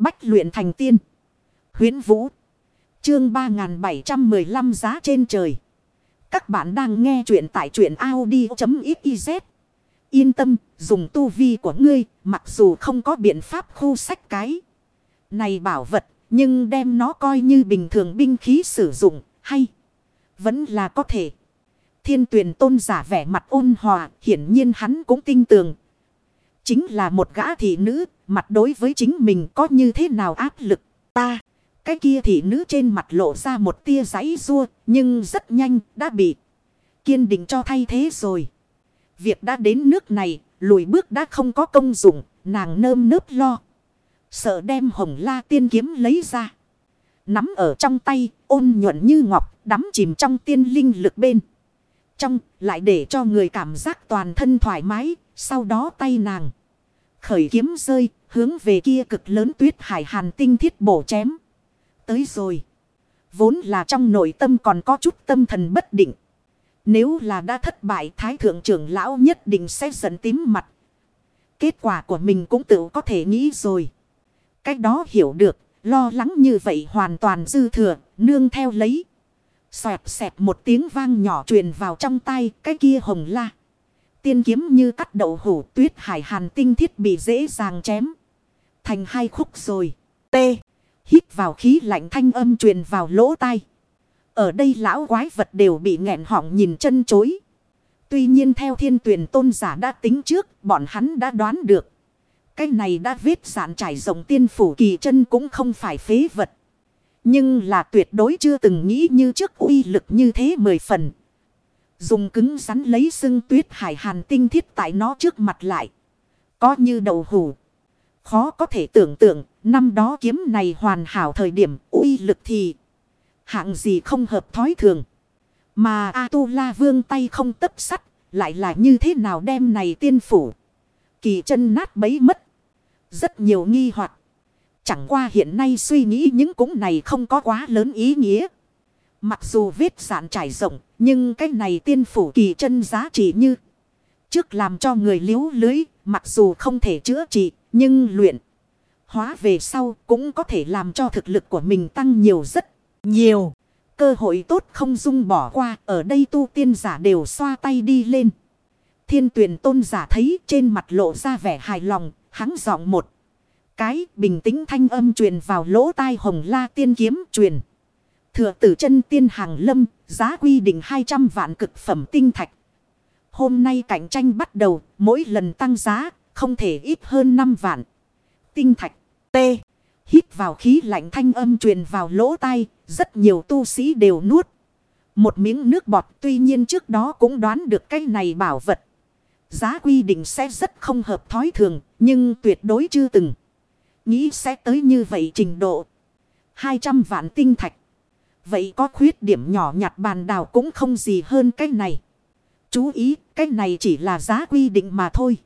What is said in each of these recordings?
Bách luyện thành tiên. huyễn Vũ. Chương 3715 giá trên trời. Các bạn đang nghe truyện tại truyện Audi.xyz. Yên tâm, dùng tu vi của ngươi, mặc dù không có biện pháp khu sách cái. Này bảo vật, nhưng đem nó coi như bình thường binh khí sử dụng, hay vẫn là có thể. Thiên tuyển tôn giả vẻ mặt ôn hòa, hiển nhiên hắn cũng tin tưởng. Chính là một gã thị nữ, mặt đối với chính mình có như thế nào áp lực. Ta, cái kia thị nữ trên mặt lộ ra một tia giấy rua, nhưng rất nhanh đã bị kiên định cho thay thế rồi. Việc đã đến nước này, lùi bước đã không có công dụng, nàng nơm nớp lo. Sợ đem hồng la tiên kiếm lấy ra. Nắm ở trong tay, ôn nhuận như ngọc, đắm chìm trong tiên linh lực bên. Trong, lại để cho người cảm giác toàn thân thoải mái, sau đó tay nàng. Khởi kiếm rơi, hướng về kia cực lớn tuyết hải hàn tinh thiết bổ chém. Tới rồi. Vốn là trong nội tâm còn có chút tâm thần bất định. Nếu là đã thất bại thái thượng trưởng lão nhất định sẽ giận tím mặt. Kết quả của mình cũng tự có thể nghĩ rồi. Cách đó hiểu được, lo lắng như vậy hoàn toàn dư thừa, nương theo lấy. Xoẹt xẹp một tiếng vang nhỏ truyền vào trong tay cái kia hồng la. Tiên kiếm như cắt đậu hủ tuyết hải hàn tinh thiết bị dễ dàng chém. Thành hai khúc rồi. T. Hít vào khí lạnh thanh âm truyền vào lỗ tai. Ở đây lão quái vật đều bị nghẹn họng nhìn chân chối. Tuy nhiên theo thiên tuyển tôn giả đã tính trước, bọn hắn đã đoán được. Cái này đã vết sản trải rộng tiên phủ kỳ chân cũng không phải phế vật. Nhưng là tuyệt đối chưa từng nghĩ như trước uy lực như thế mười phần. Dùng cứng rắn lấy xưng tuyết hải hàn tinh thiết tại nó trước mặt lại. Có như đầu hủ. Khó có thể tưởng tượng, năm đó kiếm này hoàn hảo thời điểm uy lực thì hạng gì không hợp thói thường. Mà A-tu-la vương tay không tấp sắt, lại là như thế nào đem này tiên phủ. Kỳ chân nát bấy mất. Rất nhiều nghi hoặc Chẳng qua hiện nay suy nghĩ những cũng này không có quá lớn ý nghĩa. Mặc dù vết sản trải rộng, nhưng cái này tiên phủ kỳ chân giá trị như. Trước làm cho người liếu lưới, mặc dù không thể chữa trị, nhưng luyện. Hóa về sau cũng có thể làm cho thực lực của mình tăng nhiều rất nhiều. Cơ hội tốt không dung bỏ qua, ở đây tu tiên giả đều xoa tay đi lên. Thiên tuyển tôn giả thấy trên mặt lộ ra vẻ hài lòng, hắn giọng một. Cái bình tĩnh thanh âm truyền vào lỗ tai hồng la tiên kiếm truyền. Thừa tử chân tiên hàng lâm, giá quy định 200 vạn cực phẩm tinh thạch. Hôm nay cạnh tranh bắt đầu, mỗi lần tăng giá, không thể ít hơn 5 vạn. Tinh thạch, T. Hít vào khí lạnh thanh âm truyền vào lỗ tai, rất nhiều tu sĩ đều nuốt. Một miếng nước bọt tuy nhiên trước đó cũng đoán được cái này bảo vật. Giá quy định sẽ rất không hợp thói thường, nhưng tuyệt đối chưa từng. Nghĩ sẽ tới như vậy trình độ. 200 vạn tinh thạch. Vậy có khuyết điểm nhỏ nhặt bàn đào cũng không gì hơn cái này. Chú ý, cái này chỉ là giá quy định mà thôi.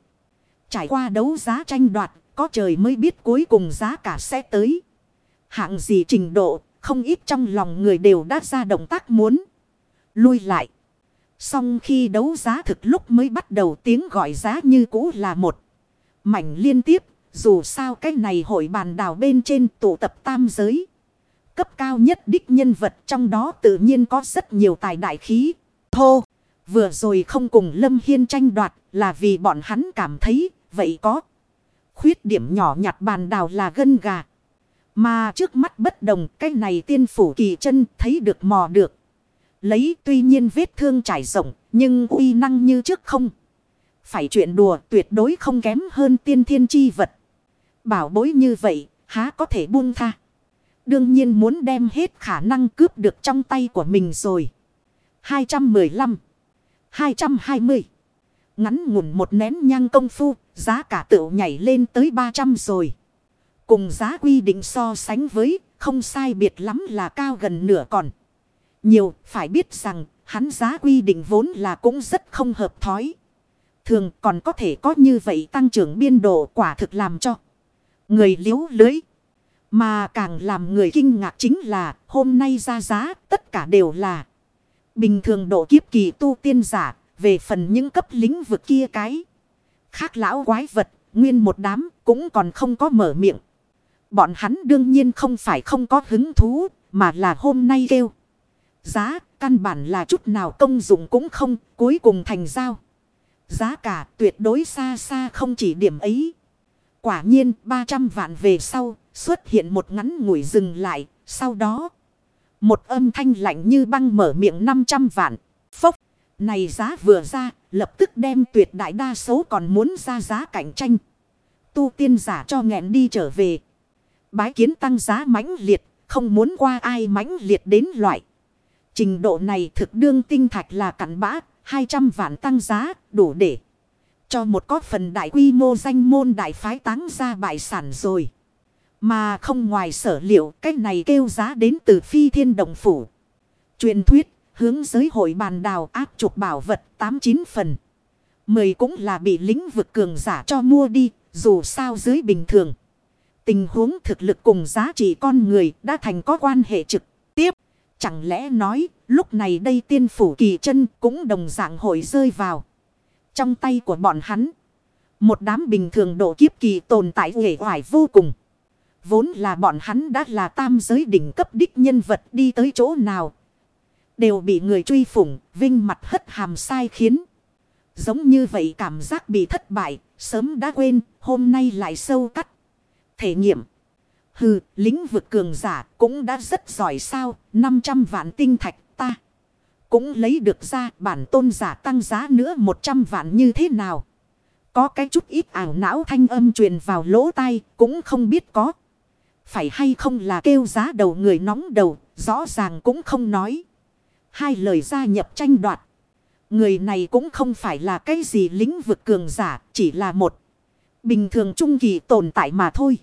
Trải qua đấu giá tranh đoạt, có trời mới biết cuối cùng giá cả sẽ tới. Hạng gì trình độ, không ít trong lòng người đều đã ra động tác muốn. Lui lại. Xong khi đấu giá thực lúc mới bắt đầu tiếng gọi giá như cũ là một. Mảnh liên tiếp, dù sao cái này hội bàn đảo bên trên tụ tập tam giới. Cấp cao nhất đích nhân vật trong đó tự nhiên có rất nhiều tài đại khí. Thô, vừa rồi không cùng Lâm Hiên tranh đoạt là vì bọn hắn cảm thấy vậy có. Khuyết điểm nhỏ nhặt bàn đào là gân gà. Mà trước mắt bất đồng cái này tiên phủ kỳ chân thấy được mò được. Lấy tuy nhiên vết thương trải rộng nhưng uy năng như trước không. Phải chuyện đùa tuyệt đối không kém hơn tiên thiên chi vật. Bảo bối như vậy há có thể buông tha. Đương nhiên muốn đem hết khả năng cướp được trong tay của mình rồi. 215 220 Ngắn ngủn một nén nhang công phu, giá cả tựu nhảy lên tới 300 rồi. Cùng giá quy định so sánh với, không sai biệt lắm là cao gần nửa còn. Nhiều, phải biết rằng, hắn giá quy định vốn là cũng rất không hợp thói. Thường còn có thể có như vậy tăng trưởng biên độ quả thực làm cho người liếu lưới. Mà càng làm người kinh ngạc chính là hôm nay ra giá tất cả đều là bình thường độ kiếp kỳ tu tiên giả về phần những cấp lĩnh vực kia cái. Khác lão quái vật nguyên một đám cũng còn không có mở miệng. Bọn hắn đương nhiên không phải không có hứng thú, mà là hôm nay kêu. Giá, căn bản là chút nào công dụng cũng không, cuối cùng thành giao. Giá cả tuyệt đối xa xa không chỉ điểm ấy. Quả nhiên 300 vạn về sau, xuất hiện một ngắn ngủi dừng lại, sau đó. Một âm thanh lạnh như băng mở miệng 500 vạn. Phốc, này giá vừa ra, lập tức đem tuyệt đại đa số còn muốn ra giá cạnh tranh. Tu tiên giả cho nghẹn đi trở về. Bái kiến tăng giá mãnh liệt, không muốn qua ai mãnh liệt đến loại. Trình độ này thực đương tinh thạch là cặn bã, 200 vạn tăng giá, đủ để cho một có phần đại quy mô danh môn đại phái táng ra bại sản rồi. Mà không ngoài sở liệu, cái này kêu giá đến từ phi thiên động phủ. Truyền thuyết, hướng giới hội bàn đào áp trục bảo vật 89 phần. 10 cũng là bị lính vực cường giả cho mua đi, dù sao dưới bình thường. Tình huống thực lực cùng giá trị con người đã thành có quan hệ trực tiếp. Chẳng lẽ nói lúc này đây tiên phủ kỳ chân cũng đồng dạng hội rơi vào. Trong tay của bọn hắn. Một đám bình thường độ kiếp kỳ tồn tại nghệ hoài vô cùng. Vốn là bọn hắn đã là tam giới đỉnh cấp đích nhân vật đi tới chỗ nào. Đều bị người truy phủng, vinh mặt hất hàm sai khiến. Giống như vậy cảm giác bị thất bại, sớm đã quên, hôm nay lại sâu cắt. Thể nghiệm. Hừ, lính vực cường giả cũng đã rất giỏi sao, 500 vạn tinh thạch ta. Cũng lấy được ra bản tôn giả tăng giá nữa 100 vạn như thế nào. Có cái chút ít ảo não thanh âm truyền vào lỗ tai cũng không biết có. Phải hay không là kêu giá đầu người nóng đầu, rõ ràng cũng không nói. Hai lời gia nhập tranh đoạt. Người này cũng không phải là cái gì lính vực cường giả, chỉ là một bình thường trung kỳ tồn tại mà thôi.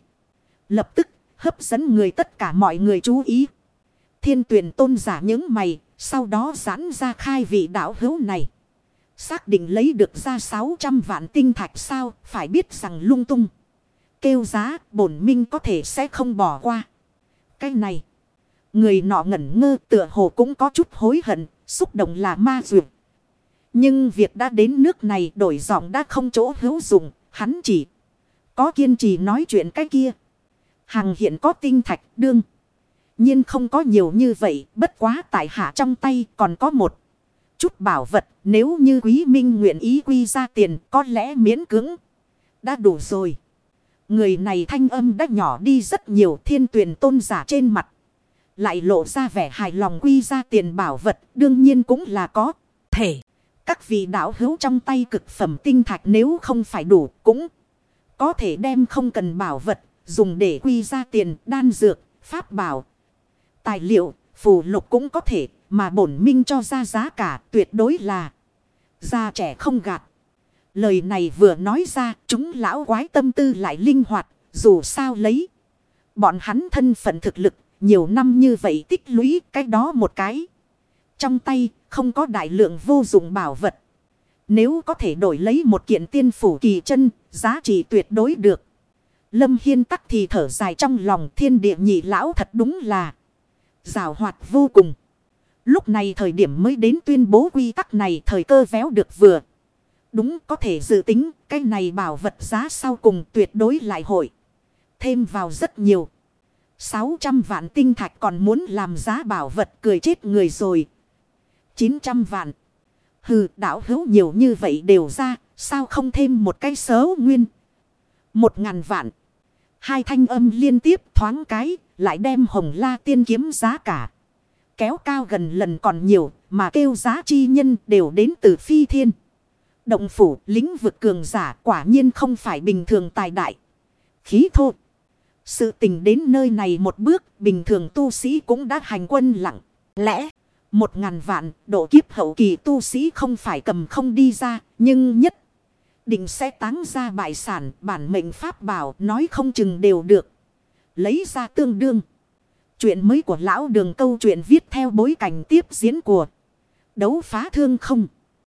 Lập tức hấp dẫn người tất cả mọi người chú ý. Thiên tuyển tôn giả những mày, sau đó giãn ra khai vị đạo hữu này. Xác định lấy được ra 600 vạn tinh thạch sao, phải biết rằng lung tung. Kêu giá, bổn minh có thể sẽ không bỏ qua. Cái này, người nọ ngẩn ngơ tựa hồ cũng có chút hối hận, xúc động là ma duyệt. Nhưng việc đã đến nước này đổi giọng đã không chỗ hữu dụng, hắn chỉ có kiên trì nói chuyện cái kia. Hàng hiện có tinh thạch đương nhiên không có nhiều như vậy, bất quá tại hạ trong tay còn có một chút bảo vật. Nếu như quý minh nguyện ý quy ra tiền có lẽ miễn cưỡng. Đã đủ rồi. Người này thanh âm đã nhỏ đi rất nhiều thiên tuyển tôn giả trên mặt. Lại lộ ra vẻ hài lòng quy ra tiền bảo vật đương nhiên cũng là có thể. Các vị đạo hữu trong tay cực phẩm tinh thạch nếu không phải đủ cũng có thể đem không cần bảo vật dùng để quy ra tiền đan dược, pháp bảo. Tài liệu, phù lục cũng có thể mà bổn minh cho ra giá cả tuyệt đối là gia trẻ không gạt. Lời này vừa nói ra chúng lão quái tâm tư lại linh hoạt dù sao lấy. Bọn hắn thân phận thực lực nhiều năm như vậy tích lũy cái đó một cái. Trong tay không có đại lượng vô dụng bảo vật. Nếu có thể đổi lấy một kiện tiên phủ kỳ chân, giá trị tuyệt đối được. Lâm Hiên tắc thì thở dài trong lòng thiên địa nhị lão thật đúng là rào hoạt vô cùng. Lúc này thời điểm mới đến tuyên bố quy tắc này thời cơ véo được vừa. Đúng có thể dự tính, cái này bảo vật giá sau cùng tuyệt đối lại hội. Thêm vào rất nhiều. 600 vạn tinh thạch còn muốn làm giá bảo vật cười chết người rồi. 900 vạn. Hừ, đảo hữu nhiều như vậy đều ra. Sao không thêm một cái sớ nguyên. Một ngàn vạn. Hai thanh âm liên tiếp thoáng cái. Lại đem hồng la tiên kiếm giá cả. Kéo cao gần lần còn nhiều. Mà kêu giá chi nhân đều đến từ phi thiên. Động phủ, lĩnh vực cường giả quả nhiên không phải bình thường tài đại. Khí thô. Sự tình đến nơi này một bước, bình thường tu sĩ cũng đã hành quân lặng. Lẽ, một ngàn vạn độ kiếp hậu kỳ tu sĩ không phải cầm không đi ra, nhưng nhất định sẽ táng ra bại sản, bản mệnh pháp bảo nói không chừng đều được. Lấy ra tương đương. Chuyện mới của lão đường câu chuyện viết theo bối cảnh tiếp diễn của đấu phá thương không.